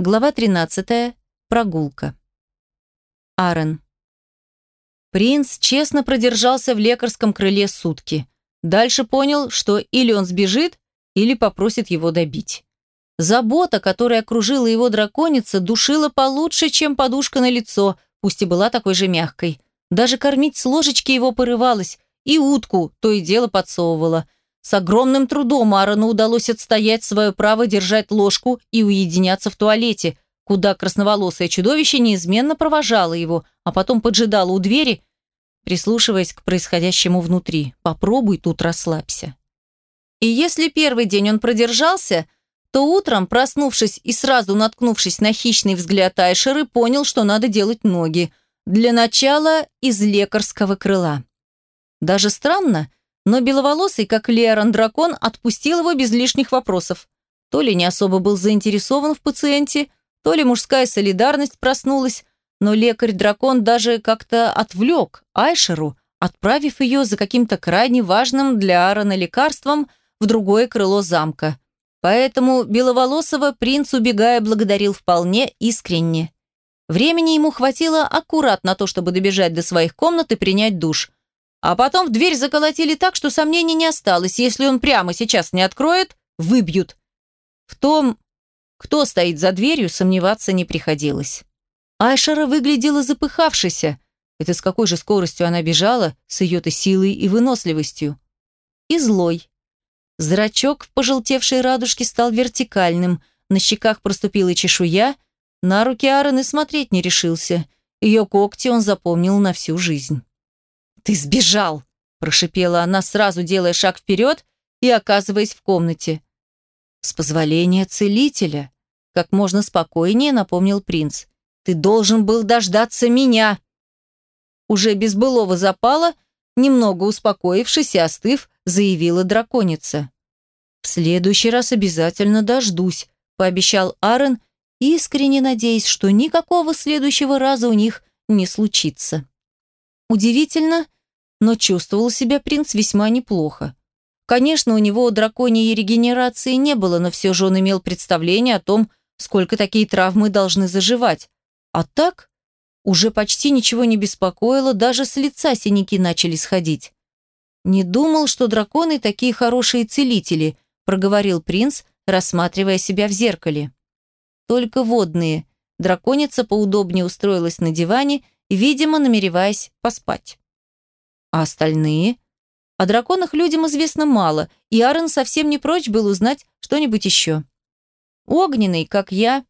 Глава 13. Прогулка. Арен. Принц честно продержался в лекарском крыле сутки. Дальше понял, что или он сбежит, или попросит его добить. Забота, которая окружила его драконица, душила получше, чем подушка на лицо, пусть и была такой же мягкой. Даже кормить с ложечки его порывалось, и утку то и дело подсовывала – с огромным трудом Аарону удалось отстоять свое право держать ложку и уединяться в туалете, куда красноволосое чудовище неизменно провожало его, а потом поджидало у двери, прислушиваясь к происходящему внутри. «Попробуй тут расслабься». И если первый день он продержался, то утром, проснувшись и сразу наткнувшись на хищный взгляд Айшеры, понял, что надо делать ноги. Для начала из лекарского крыла. Даже странно, но беловолосый, как Леоран-дракон, отпустил его без лишних вопросов. То ли не особо был заинтересован в пациенте, то ли мужская солидарность проснулась, но лекарь-дракон даже как-то отвлек Айшеру, отправив ее за каким-то крайне важным для Аарона лекарством в другое крыло замка. Поэтому Беловолосого принц, убегая, благодарил вполне искренне. Времени ему хватило аккурат на то, чтобы добежать до своих комнат и принять душ – а потом в дверь заколотили так, что сомнений не осталось. Если он прямо сейчас не откроет, выбьют. В том, кто стоит за дверью, сомневаться не приходилось. Айшара выглядела запыхавшейся. Это с какой же скоростью она бежала, с ее-то силой и выносливостью. И злой. Зрачок в пожелтевшей радужке стал вертикальным, на щеках проступила чешуя, на руки Аарон и смотреть не решился. Ее когти он запомнил на всю жизнь. «Ты сбежал!» – прошипела она, сразу делая шаг вперед и оказываясь в комнате. «С позволения целителя», – как можно спокойнее напомнил принц. «Ты должен был дождаться меня!» Уже без былого запала, немного успокоившись и остыв, заявила драконица. «В следующий раз обязательно дождусь», – пообещал Аарон, искренне надеясь, что никакого следующего раза у них не случится. Удивительно, но чувствовал себя принц весьма неплохо. Конечно, у него драконьей регенерации не было, но все же он имел представление о том, сколько такие травмы должны заживать. А так, уже почти ничего не беспокоило, даже с лица синяки начали сходить. «Не думал, что драконы такие хорошие целители», проговорил принц, рассматривая себя в зеркале. «Только водные». Драконица поудобнее устроилась на диване, видимо, намереваясь поспать. А остальные? О драконах людям известно мало, и Аарон совсем не прочь был узнать что-нибудь еще. Огненный, как я,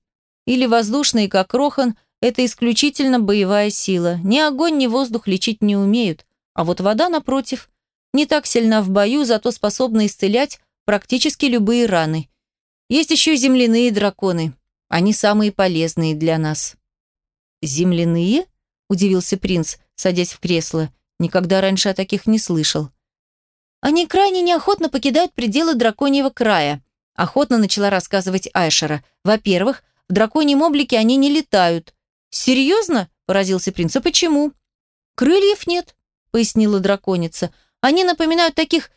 или воздушный, как Рохан, это исключительно боевая сила. Ни огонь, ни воздух лечить не умеют. А вот вода, напротив, не так сильна в бою, зато способна исцелять практически любые раны. Есть еще земляные драконы. Они самые полезные для нас. «Земляные?» – удивился принц, садясь в кресло. Никогда раньше о таких не слышал. Они крайне неохотно покидают пределы драконьего края. Охотно начала рассказывать Айшера. Во-первых, в драконьем облике они не летают. «Серьезно?» – поразился принц. «А почему?» «Крыльев нет», – пояснила драконица. «Они напоминают таких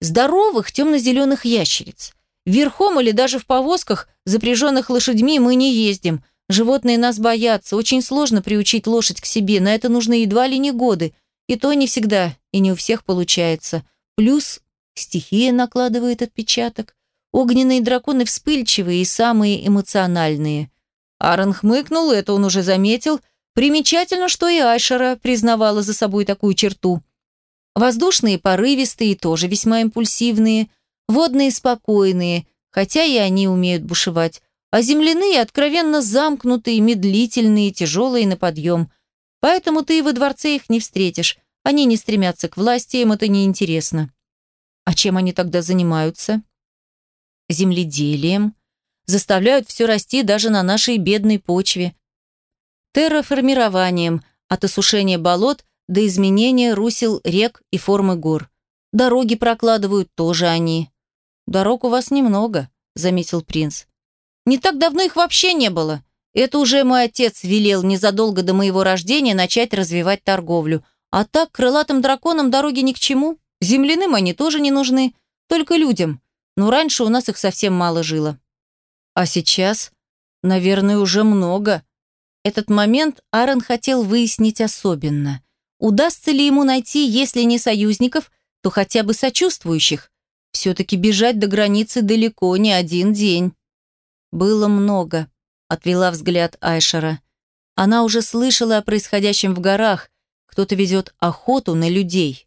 здоровых темно-зеленых ящериц. Верхом или даже в повозках, запряженных лошадьми, мы не ездим. Животные нас боятся. Очень сложно приучить лошадь к себе. На это нужны едва ли не годы. И то не всегда, и не у всех получается. Плюс стихия накладывает отпечаток. Огненные драконы вспыльчивые и самые эмоциональные. Аарон хмыкнул, это он уже заметил. Примечательно, что и Айшера признавала за собой такую черту. Воздушные порывистые, тоже весьма импульсивные. Водные спокойные, хотя и они умеют бушевать. А земляные откровенно замкнутые, медлительные, тяжелые на подъем. Поэтому ты и во дворце их не встретишь. Они не стремятся к власти, им это не интересно. А чем они тогда занимаются? Земледелием. Заставляют все расти даже на нашей бедной почве. Терраформированием, от осушения болот до изменения русел рек и формы гор. Дороги прокладывают тоже они. Дорог у вас немного, заметил принц. Не так давно их вообще не было. Это уже мой отец велел незадолго до моего рождения начать развивать торговлю. А так, крылатым драконам дороги ни к чему. Земляным они тоже не нужны, только людям. Но раньше у нас их совсем мало жило. А сейчас? Наверное, уже много. Этот момент Аарон хотел выяснить особенно. Удастся ли ему найти, если не союзников, то хотя бы сочувствующих? Все-таки бежать до границы далеко не один день. Было много, отвела взгляд Айшера. Она уже слышала о происходящем в горах. Кто-то ведет охоту на людей.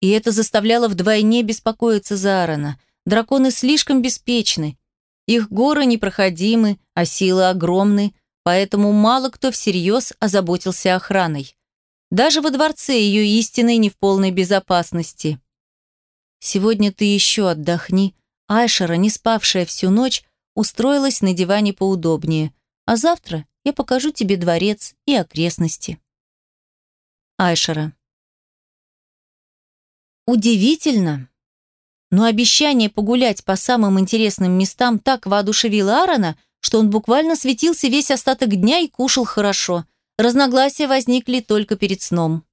И это заставляло вдвойне беспокоиться за Аарона. Драконы слишком беспечны. Их горы непроходимы, а силы огромны, поэтому мало кто всерьез озаботился охраной. Даже во дворце ее истины не в полной безопасности. «Сегодня ты еще отдохни». Айшера, не спавшая всю ночь, устроилась на диване поудобнее. «А завтра я покажу тебе дворец и окрестности». Айшера. Удивительно, но обещание погулять по самым интересным местам так воодушевило Аарона, что он буквально светился весь остаток дня и кушал хорошо. Разногласия возникли только перед сном.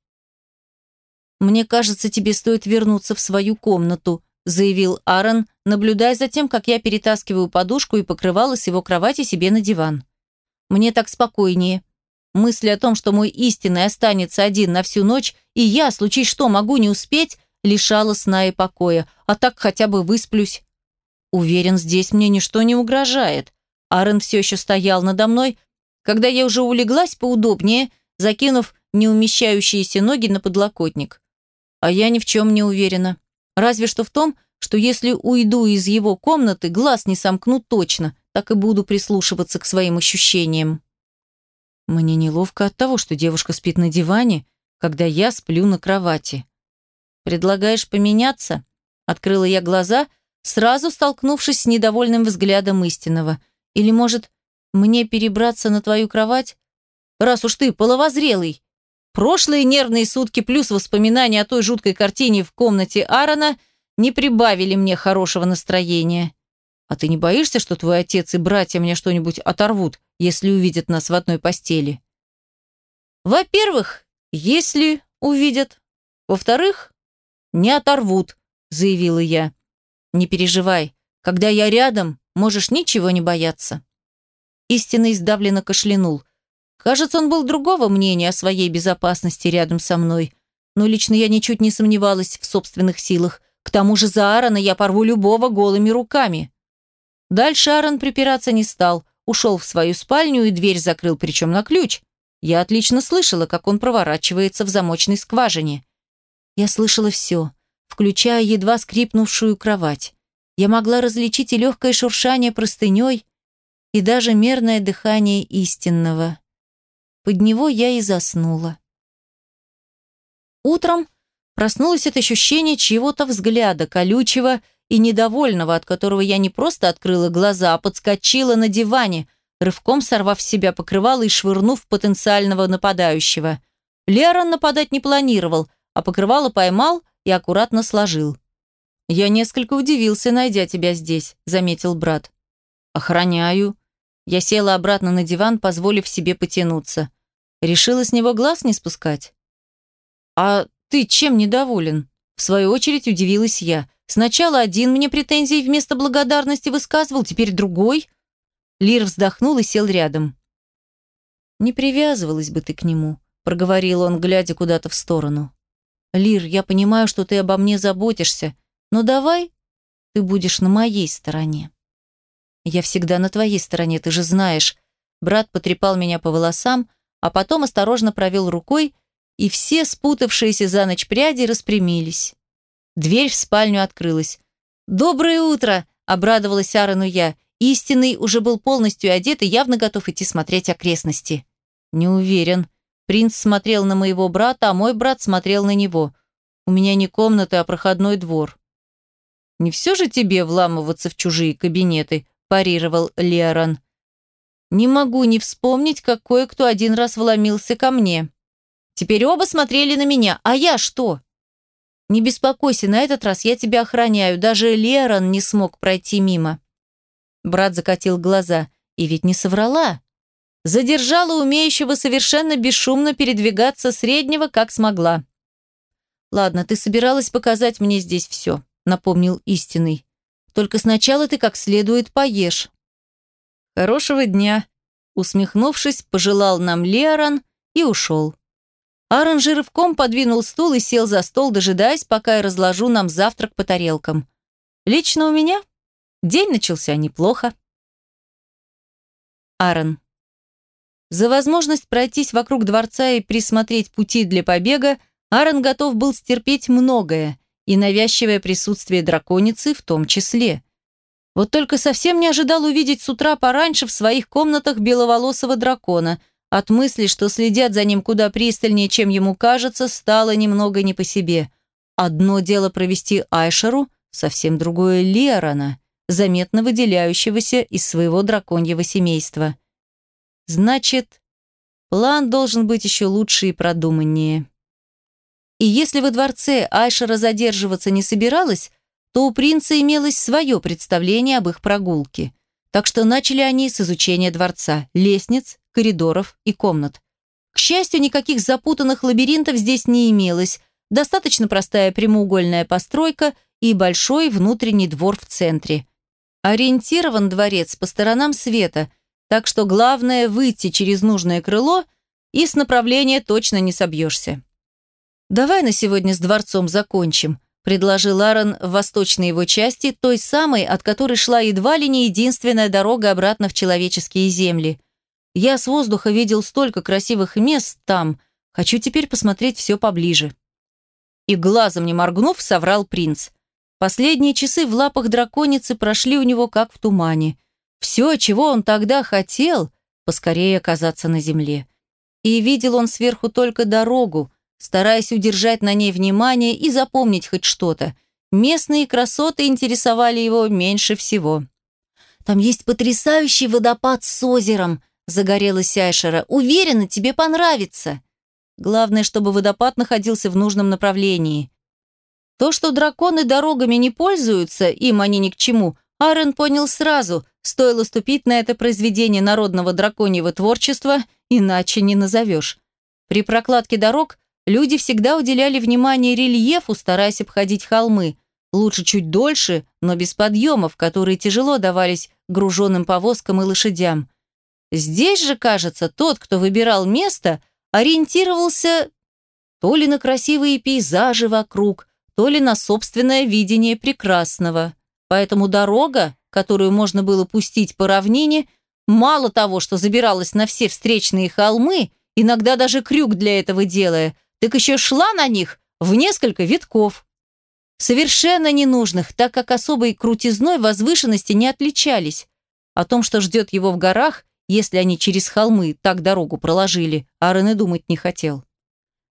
«Мне кажется, тебе стоит вернуться в свою комнату», заявил Аарон, наблюдая за тем, как я перетаскиваю подушку и покрывало с его кровати себе на диван. «Мне так спокойнее. Мысли о том, что мой истинный останется один на всю ночь, и я, случись что, могу не успеть, лишала сна и покоя, а так хотя бы высплюсь. Уверен, здесь мне ничто не угрожает. Аарон все еще стоял надо мной, когда я уже улеглась поудобнее, закинув неумещающиеся ноги на подлокотник. А я ни в чем не уверена. Разве что в том, что если уйду из его комнаты, глаз не сомкну точно, так и буду прислушиваться к своим ощущениям. Мне неловко от того, что девушка спит на диване, когда я сплю на кровати. «Предлагаешь поменяться?» Открыла я глаза, сразу столкнувшись с недовольным взглядом истинного. «Или, может, мне перебраться на твою кровать? Раз уж ты половозрелый, Прошлые нервные сутки плюс воспоминания о той жуткой картине в комнате Аарона не прибавили мне хорошего настроения. А ты не боишься, что твой отец и братья мне что-нибудь оторвут, если увидят нас в одной постели? Во-первых, если увидят. Во-вторых, не оторвут, заявила я. Не переживай, когда я рядом, можешь ничего не бояться. Истинно издавленно кашлянул. Кажется, он был другого мнения о своей безопасности рядом со мной. Но лично я ничуть не сомневалась в собственных силах. К тому же за Аарона я порву любого голыми руками. Дальше Аарон припираться не стал. Ушел в свою спальню и дверь закрыл, причем на ключ. Я отлично слышала, как он проворачивается в замочной скважине. Я слышала все, включая едва скрипнувшую кровать. Я могла различить и легкое шуршание простыней, и даже мерное дыхание истинного. Под него я и заснула. Утром проснулась от ощущения чьего-то взгляда, колючего и недовольного, от которого я не просто открыла глаза, а подскочила на диване, рывком сорвав с себя покрывало и швырнув потенциального нападающего. Лерон нападать не планировал, а покрывало поймал и аккуратно сложил. «Я несколько удивился, найдя тебя здесь», — заметил брат. «Охраняю». Я села обратно на диван, позволив себе потянуться. Решила с него глаз не спускать. «А ты чем недоволен?» В свою очередь удивилась я. «Сначала один мне претензии вместо благодарности высказывал, теперь другой». Лир вздохнул и сел рядом. «Не привязывалась бы ты к нему», — проговорил он, глядя куда-то в сторону. «Лир, я понимаю, что ты обо мне заботишься, но давай ты будешь на моей стороне». «Я всегда на твоей стороне, ты же знаешь». Брат потрепал меня по волосам, а потом осторожно провел рукой, и все спутавшиеся за ночь пряди распрямились. Дверь в спальню открылась. «Доброе утро!» – обрадовалась Аарону я. Истинный уже был полностью одет и явно готов идти смотреть окрестности. «Не уверен». Принц смотрел на моего брата, а мой брат смотрел на него. «У меня не комната, а проходной двор». «Не все же тебе вламываться в чужие кабинеты», – парировал Леоран. Не могу не вспомнить, как кое-кто один раз вломился ко мне. Теперь оба смотрели на меня, а я что? Не беспокойся, на этот раз я тебя охраняю, даже Лерон не смог пройти мимо. Брат закатил глаза, и ведь не соврала. Задержала умеющего совершенно бесшумно передвигаться среднего, как смогла. «Ладно, ты собиралась показать мне здесь все», — напомнил истинный. «Только сначала ты как следует поешь». Хорошего дня!» Усмехнувшись, пожелал нам Лерон и ушел. Аарон же рывком подвинул стул и сел за стол, дожидаясь, пока я разложу нам завтрак по тарелкам. Лично у меня день начался неплохо. Аарон. За возможность пройтись вокруг дворца и присмотреть пути для побега Аарон готов был стерпеть многое, и навязчивое присутствие драконицы в том числе. Вот только совсем не ожидал увидеть с утра пораньше в своих комнатах беловолосого дракона. От мысли, что следят за ним куда пристальнее, чем ему кажется, стало немного не по себе. Одно дело провести Айшеру, совсем другое Лерона, заметно выделяющегося из своего драконьего семейства. Значит, план должен быть еще лучше и продуманнее. И если во дворце Айшера задерживаться не собиралась, то у принца имелось свое представление об их прогулке. Так что начали они с изучения дворца, лестниц, коридоров и комнат. К счастью, никаких запутанных лабиринтов здесь не имелось, достаточно простая прямоугольная постройка и большой внутренний двор в центре. Ориентирован дворец по сторонам света, так что главное выйти через нужное крыло и с направления точно не собьешься. «Давай на сегодня с дворцом закончим», предложил Аарон в восточной его части, той самой, от которой шла едва ли не единственная дорога обратно в человеческие земли. Я с воздуха видел столько красивых мест там, хочу теперь посмотреть все поближе. И глазом не моргнув, соврал принц. Последние часы в лапах драконицы прошли у него как в тумане. Все, чего он тогда хотел, поскорее оказаться на земле. И видел он сверху только дорогу, стараясь удержать на ней внимание и запомнить хоть что-то. Местные красоты интересовали его меньше всего. «Там есть потрясающий водопад с озером», – загорелась Айшера. «Уверена, тебе понравится». Главное, чтобы водопад находился в нужном направлении. То, что драконы дорогами не пользуются, им они ни к чему, Арен понял сразу, стоило ступить на это произведение народного драконьего творчества, иначе не назовешь. При прокладке дорог Люди всегда уделяли внимание рельефу, стараясь обходить холмы. Лучше чуть дольше, но без подъемов, которые тяжело давались груженным повозкам и лошадям. Здесь же, кажется, тот, кто выбирал место, ориентировался то ли на красивые пейзажи вокруг, то ли на собственное видение прекрасного. Поэтому дорога, которую можно было пустить по равнине, мало того, что забиралась на все встречные холмы, иногда даже крюк для этого делая – так еще шла на них в несколько витков. Совершенно ненужных, так как особой крутизной возвышенности не отличались. О том, что ждет его в горах, если они через холмы так дорогу проложили, Аарон и думать не хотел.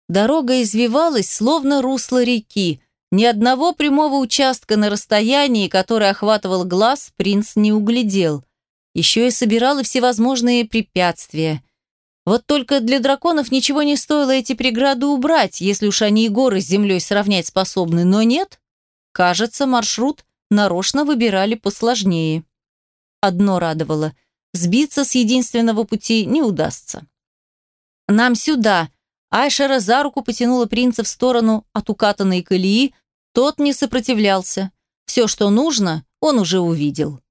Дорога извивалась, словно русло реки. Ни одного прямого участка на расстоянии, который охватывал глаз, принц не углядел. Еще и собирала всевозможные препятствия. Вот только для драконов ничего не стоило эти преграды убрать, если уж они и горы с землей сравнять способны, но нет. Кажется, маршрут нарочно выбирали посложнее. Одно радовало – сбиться с единственного пути не удастся. «Нам сюда!» Айшера за руку потянула принца в сторону от укатанной колеи, тот не сопротивлялся. Все, что нужно, он уже увидел.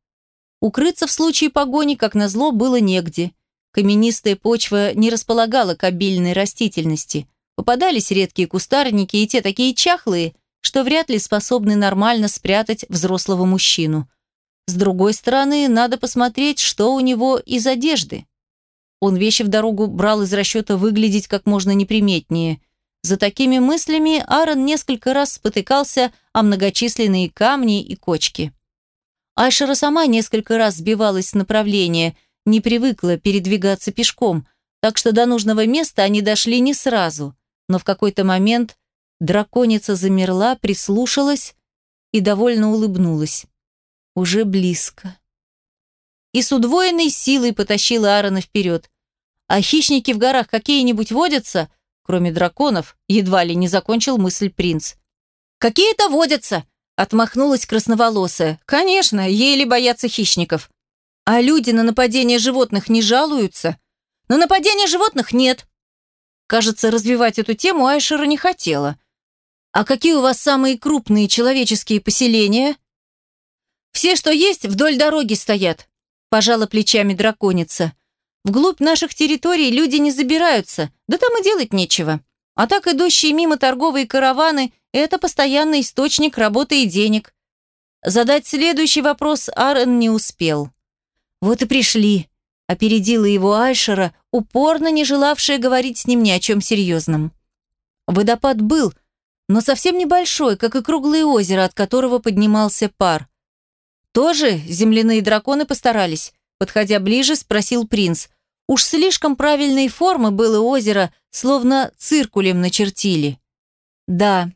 Укрыться в случае погони, как назло, было негде – Каменистая почва не располагала к обильной растительности. Попадались редкие кустарники и те такие чахлые, что вряд ли способны нормально спрятать взрослого мужчину. С другой стороны, надо посмотреть, что у него из одежды. Он вещи в дорогу брал из расчета выглядеть как можно неприметнее. За такими мыслями Аарон несколько раз спотыкался о многочисленные камни и кочки. Айшера сама несколько раз сбивалась с направления – не привыкла передвигаться пешком, так что до нужного места они дошли не сразу. Но в какой-то момент драконица замерла, прислушалась и довольно улыбнулась. Уже близко. И с удвоенной силой потащила Аарона вперед. А хищники в горах какие-нибудь водятся? Кроме драконов, едва ли не закончил мысль принц. «Какие-то водятся!» Отмахнулась красноволосая. «Конечно, еле боятся хищников. А люди на нападение животных не жалуются? На нападение животных нет. Кажется, развивать эту тему Айшера не хотела. А какие у вас самые крупные человеческие поселения? Все, что есть, вдоль дороги стоят. пожала плечами драконица. Вглубь наших территорий люди не забираются, да там и делать нечего. А так идущие мимо торговые караваны – это постоянный источник работы и денег. Задать следующий вопрос Аарон не успел. «Вот и пришли», – опередила его Айшера, упорно не желавшая говорить с ним ни о чем серьезном. Водопад был, но совсем небольшой, как и круглое озеро, от которого поднимался пар. «Тоже земляные драконы постарались?» Подходя ближе, спросил принц. Уж слишком правильной формы было озеро, словно циркулем начертили. «Да,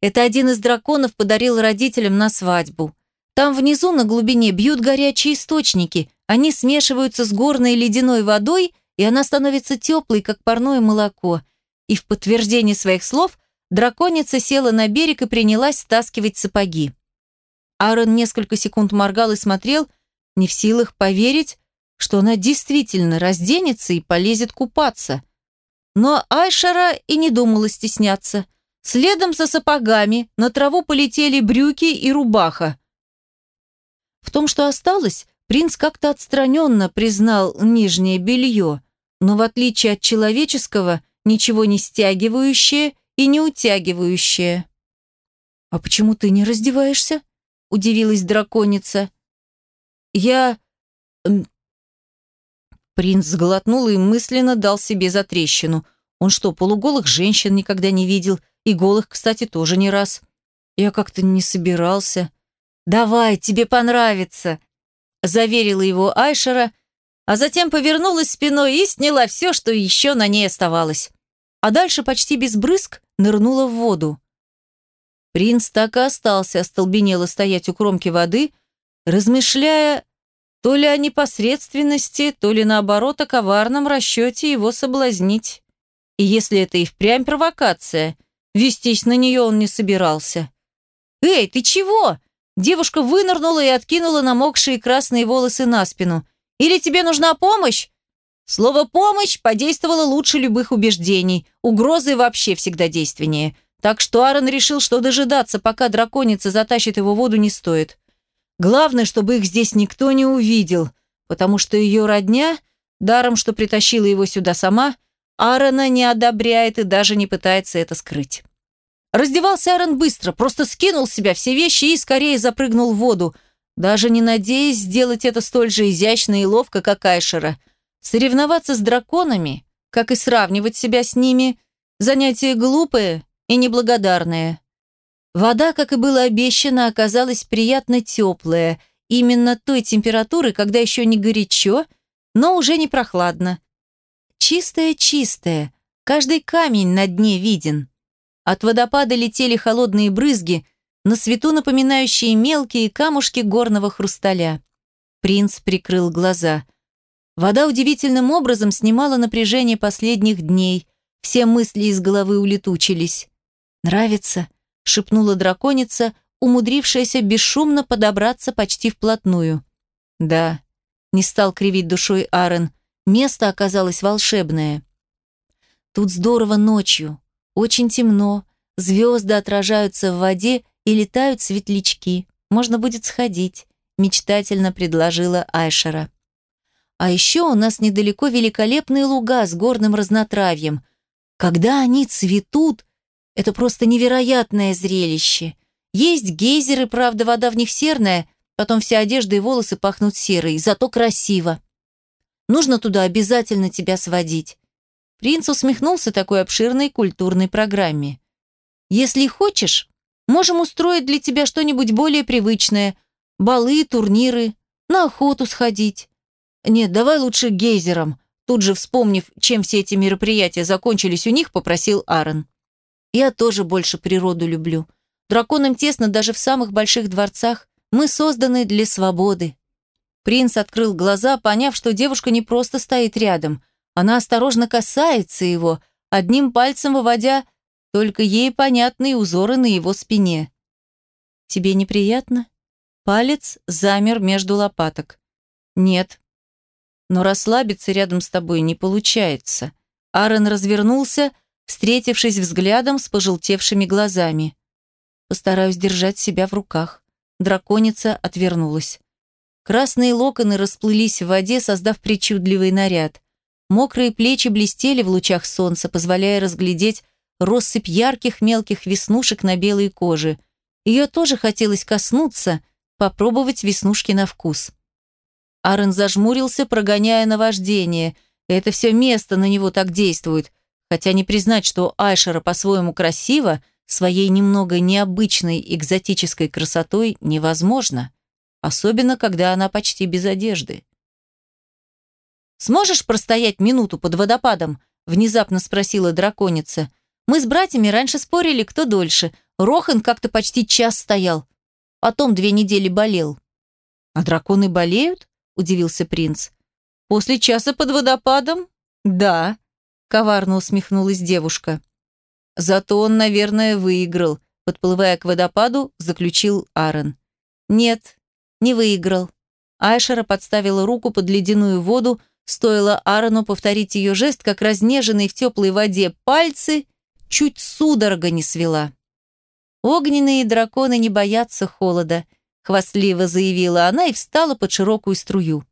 это один из драконов подарил родителям на свадьбу. Там внизу на глубине бьют горячие источники, они смешиваются с горной ледяной водой, и она становится теплой, как парное молоко. И в подтверждение своих слов драконица села на берег и принялась стаскивать сапоги. Аарон несколько секунд моргал и смотрел, не в силах поверить, что она действительно разденется и полезет купаться. Но Айшара и не думала стесняться. Следом за сапогами на траву полетели брюки и рубаха. В том, что осталось, принц как-то отстраненно признал нижнее белье, но в отличие от человеческого, ничего не стягивающее и не утягивающее. «А почему ты не раздеваешься?» – удивилась драконица. «Я...» Принц сглотнул и мысленно дал себе затрещину. Он что, полуголых женщин никогда не видел – и голых, кстати, тоже не раз. Я как-то не собирался. «Давай, тебе понравится», – заверила его Айшера, а затем повернулась спиной и сняла все, что еще на ней оставалось. А дальше почти без брызг нырнула в воду. Принц так и остался остолбенело стоять у кромки воды, размышляя то ли о непосредственности, то ли наоборот о коварном расчете его соблазнить. И если это и впрямь провокация, Вестись на нее он не собирался. «Эй, ты чего?» Девушка вынырнула и откинула намокшие красные волосы на спину. «Или тебе нужна помощь?» Слово «помощь» подействовало лучше любых убеждений. Угрозы вообще всегда действеннее. Так что Аарон решил, что дожидаться, пока драконица затащит его в воду, не стоит. Главное, чтобы их здесь никто не увидел, потому что ее родня, даром что притащила его сюда сама, Аарона не одобряет и даже не пытается это скрыть. Раздевался Аарон быстро, просто скинул с себя все вещи и скорее запрыгнул в воду, даже не надеясь сделать это столь же изящно и ловко, как Айшера. Соревноваться с драконами, как и сравнивать себя с ними, занятие глупое и неблагодарное. Вода, как и было обещано, оказалась приятно теплая, именно той температуры, когда еще не горячо, но уже не прохладно. Чистая-чистая, каждый камень на дне виден. От водопада летели холодные брызги, на свету напоминающие мелкие камушки горного хрусталя. Принц прикрыл глаза. Вода удивительным образом снимала напряжение последних дней. Все мысли из головы улетучились. «Нравится?» — шепнула драконица, умудрившаяся бесшумно подобраться почти вплотную. «Да», — не стал кривить душой Аарон, Место оказалось волшебное. Тут здорово ночью, очень темно, звезды отражаются в воде и летают светлячки. Можно будет сходить, мечтательно предложила Айшера. А еще у нас недалеко великолепные луга с горным разнотравьем. Когда они цветут, это просто невероятное зрелище. Есть гейзеры, правда, вода в них серная, потом вся одежда и волосы пахнут серой, зато красиво. Нужно туда обязательно тебя сводить». Принц усмехнулся такой обширной культурной программе. «Если хочешь, можем устроить для тебя что-нибудь более привычное. Балы, турниры, на охоту сходить. Нет, давай лучше гейзером». Тут же вспомнив, чем все эти мероприятия закончились у них, попросил Аарон. «Я тоже больше природу люблю. Драконам тесно даже в самых больших дворцах. Мы созданы для свободы». Принц открыл глаза, поняв, что девушка не просто стоит рядом. Она осторожно касается его, одним пальцем выводя только ей понятные узоры на его спине. «Тебе неприятно?» Палец замер между лопаток. «Нет. Но расслабиться рядом с тобой не получается». Аарон развернулся, встретившись взглядом с пожелтевшими глазами. «Постараюсь держать себя в руках». Драконица отвернулась. Красные локоны расплылись в воде, создав причудливый наряд. Мокрые плечи блестели в лучах солнца, позволяя разглядеть россыпь ярких мелких веснушек на белой коже. Ее тоже хотелось коснуться, попробовать веснушки на вкус. Аарон зажмурился, прогоняя наваждение. Это все место на него так действует. Хотя не признать, что Айшера по-своему красиво, своей немного необычной экзотической красотой невозможно. Особенно, когда она почти без одежды. «Сможешь простоять минуту под водопадом?» – внезапно спросила драконица. «Мы с братьями раньше спорили, кто дольше. Рохан как-то почти час стоял. Потом две недели болел». «А драконы болеют?» – удивился принц. «После часа под водопадом?» «Да», – коварно усмехнулась девушка. «Зато он, наверное, выиграл», – подплывая к водопаду, заключил Аарон. «Нет, не выиграл». Айшера подставила руку под ледяную воду, Стоило Аарону повторить ее жест, как разнеженные в теплой воде пальцы чуть судорога не свела. «Огненные драконы не боятся холода», — хвастливо заявила она и встала под широкую струю.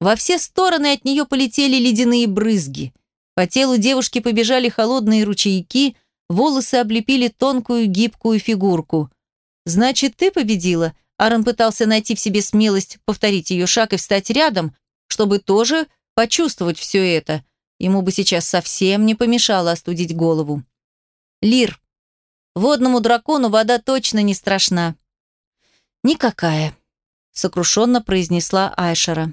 Во все стороны от нее полетели ледяные брызги. По телу девушки побежали холодные ручейки, волосы облепили тонкую гибкую фигурку. «Значит, ты победила?» Аарон пытался найти в себе смелость повторить ее шаг и встать рядом, чтобы тоже почувствовать все это. Ему бы сейчас совсем не помешало остудить голову. Лир. Водному дракону вода точно не страшна. Никакая, сокрушенно произнесла Айшера.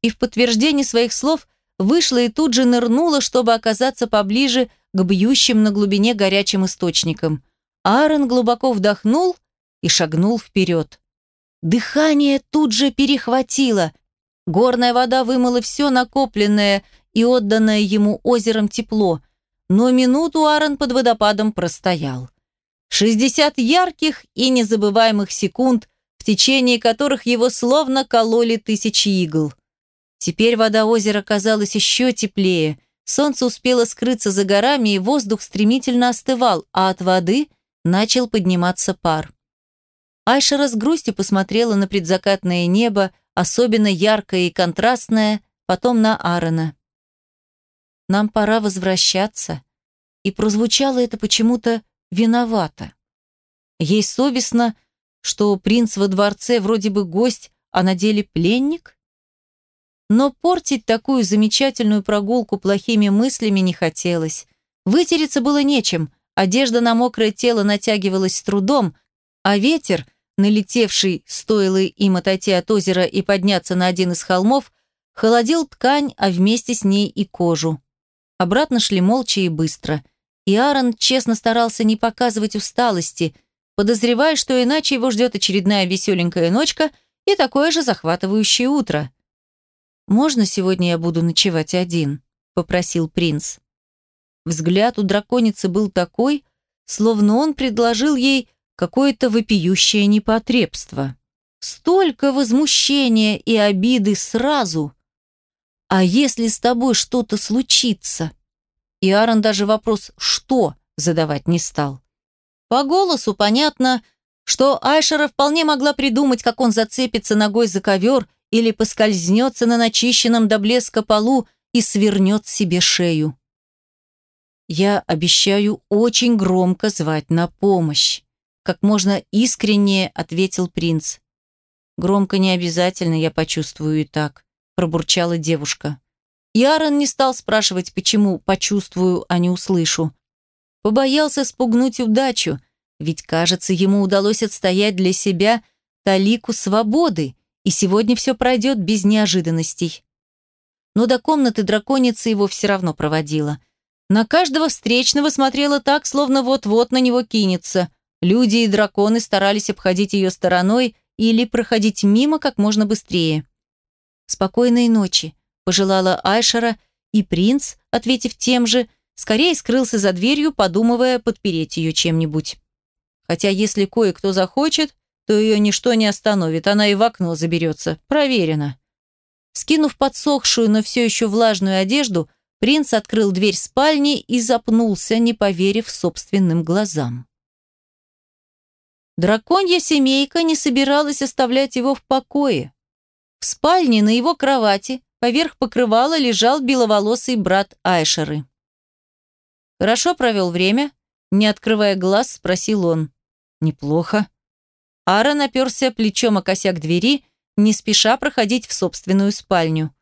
И в подтверждение своих слов вышла и тут же нырнула, чтобы оказаться поближе к бьющим на глубине горячим источникам. Аарон глубоко вдохнул и шагнул вперед. Дыхание тут же перехватило. Горная вода вымыла все накопленное и отданное ему озером тепло, но минуту Аарон под водопадом простоял. 60 ярких и незабываемых секунд, в течение которых его словно кололи тысячи игл. Теперь вода озера казалась еще теплее, солнце успело скрыться за горами, и воздух стремительно остывал, а от воды начал подниматься пар. Айша с грустью посмотрела на предзакатное небо, особенно яркое и контрастное, потом на Аарона. «Нам пора возвращаться», и прозвучало это почему-то виновато. Ей совестно, что принц во дворце вроде бы гость, а на деле пленник? Но портить такую замечательную прогулку плохими мыслями не хотелось. Вытереться было нечем, одежда на мокрое тело натягивалась с трудом, а ветер, налетевший, стоило им отойти от озера и подняться на один из холмов, холодил ткань, а вместе с ней и кожу. Обратно шли молча и быстро. И Аарон честно старался не показывать усталости, подозревая, что иначе его ждет очередная веселенькая ночка и такое же захватывающее утро. «Можно сегодня я буду ночевать один?» – попросил принц. Взгляд у драконицы был такой, словно он предложил ей какое-то вопиющее непотребство. Столько возмущения и обиды сразу. А если с тобой что-то случится? И Аарон даже вопрос «что?» задавать не стал. По голосу понятно, что Айшера вполне могла придумать, как он зацепится ногой за ковер или поскользнется на начищенном до блеска полу и свернет себе шею. Я обещаю очень громко звать на помощь как можно искреннее ответил принц. Громко не обязательно, я почувствую и так, пробурчала девушка. И Аарон не стал спрашивать, почему почувствую, а не услышу. Побоялся спугнуть удачу, ведь, кажется, ему удалось отстоять для себя талику свободы, и сегодня все пройдет без неожиданностей. Но до комнаты драконицы его все равно проводила. На каждого встречного смотрела так, словно вот-вот на него кинется – Люди и драконы старались обходить ее стороной или проходить мимо как можно быстрее. «Спокойной ночи», – пожелала Айшара, и принц, ответив тем же, скорее скрылся за дверью, подумывая подпереть ее чем-нибудь. Хотя если кое-кто захочет, то ее ничто не остановит, она и в окно заберется. Проверено. Скинув подсохшую, но все еще влажную одежду, принц открыл дверь спальни и запнулся, не поверив собственным глазам. Драконья семейка не собиралась оставлять его в покое. В спальне на его кровати поверх покрывала лежал беловолосый брат Айшеры. «Хорошо провел время?» Не открывая глаз, спросил он. «Неплохо». Ара наперся плечом о косяк двери, не спеша проходить в собственную спальню.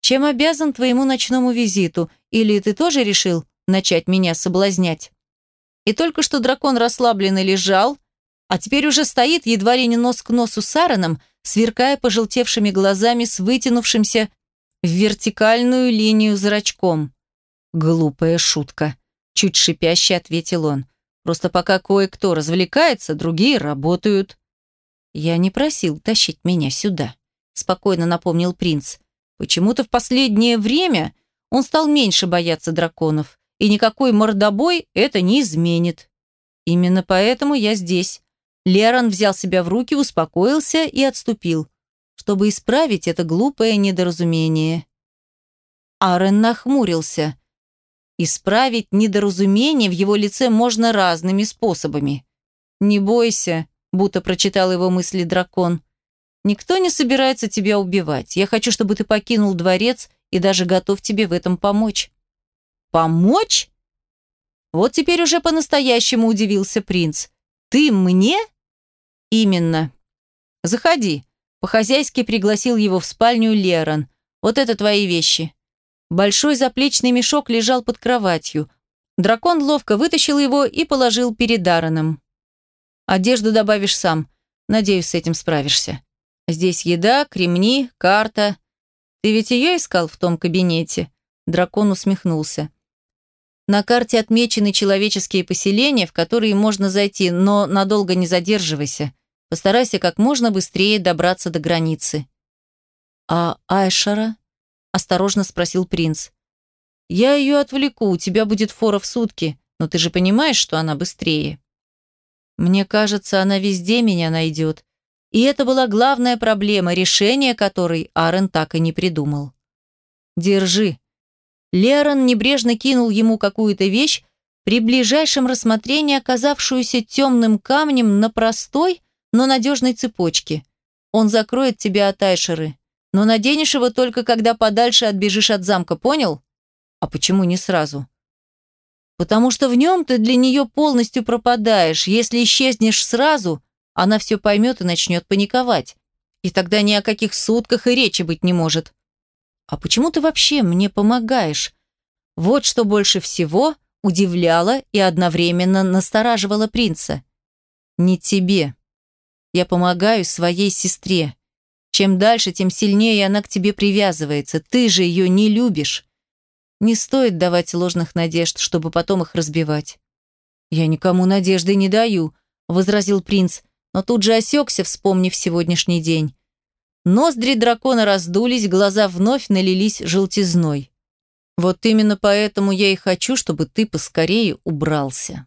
«Чем обязан твоему ночному визиту? Или ты тоже решил начать меня соблазнять?» И только что дракон расслабленно лежал, а теперь уже стоит едва ли не нос к носу с Аароном, сверкая пожелтевшими глазами с вытянувшимся в вертикальную линию зрачком. «Глупая шутка», – чуть шипяще ответил он. «Просто пока кое-кто развлекается, другие работают». «Я не просил тащить меня сюда», – спокойно напомнил принц. «Почему-то в последнее время он стал меньше бояться драконов, и никакой мордобой это не изменит. Именно поэтому я здесь, Лерон взял себя в руки, успокоился и отступил, чтобы исправить это глупое недоразумение. Арен нахмурился. Исправить недоразумение в его лице можно разными способами. «Не бойся», будто прочитал его мысли дракон. «Никто не собирается тебя убивать. Я хочу, чтобы ты покинул дворец и даже готов тебе в этом помочь». «Помочь?» Вот теперь уже по-настоящему удивился принц. «Ты мне?» «Именно. Заходи». По-хозяйски пригласил его в спальню Лерон. «Вот это твои вещи». Большой заплечный мешок лежал под кроватью. Дракон ловко вытащил его и положил перед Дарреном. «Одежду добавишь сам. Надеюсь, с этим справишься. Здесь еда, кремни, карта. Ты ведь ее искал в том кабинете?» Дракон усмехнулся. На карте отмечены человеческие поселения, в которые можно зайти, но надолго не задерживайся. Постарайся как можно быстрее добраться до границы. «А Айшара?» – осторожно спросил принц. «Я ее отвлеку, у тебя будет фора в сутки, но ты же понимаешь, что она быстрее». «Мне кажется, она везде меня найдет». И это была главная проблема, решение которой Аарон так и не придумал. «Держи». Лерон небрежно кинул ему какую-то вещь, при ближайшем рассмотрении оказавшуюся темным камнем на простой, но надежной цепочке. Он закроет тебя от Айшеры. Но наденешь его только, когда подальше отбежишь от замка, понял? А почему не сразу? Потому что в нем ты для нее полностью пропадаешь. Если исчезнешь сразу, она все поймет и начнет паниковать. И тогда ни о каких сутках и речи быть не может. А почему ты вообще мне помогаешь? Вот что больше всего удивляло и одновременно настораживало принца. Не тебе. Я помогаю своей сестре. Чем дальше, тем сильнее она к тебе привязывается. Ты же ее не любишь. Не стоит давать ложных надежд, чтобы потом их разбивать. Я никому надежды не даю, возразил принц, но тут же осекся, вспомнив сегодняшний день. Ноздри дракона раздулись, глаза вновь налились желтизной. Вот именно поэтому я и хочу, чтобы ты поскорее убрался.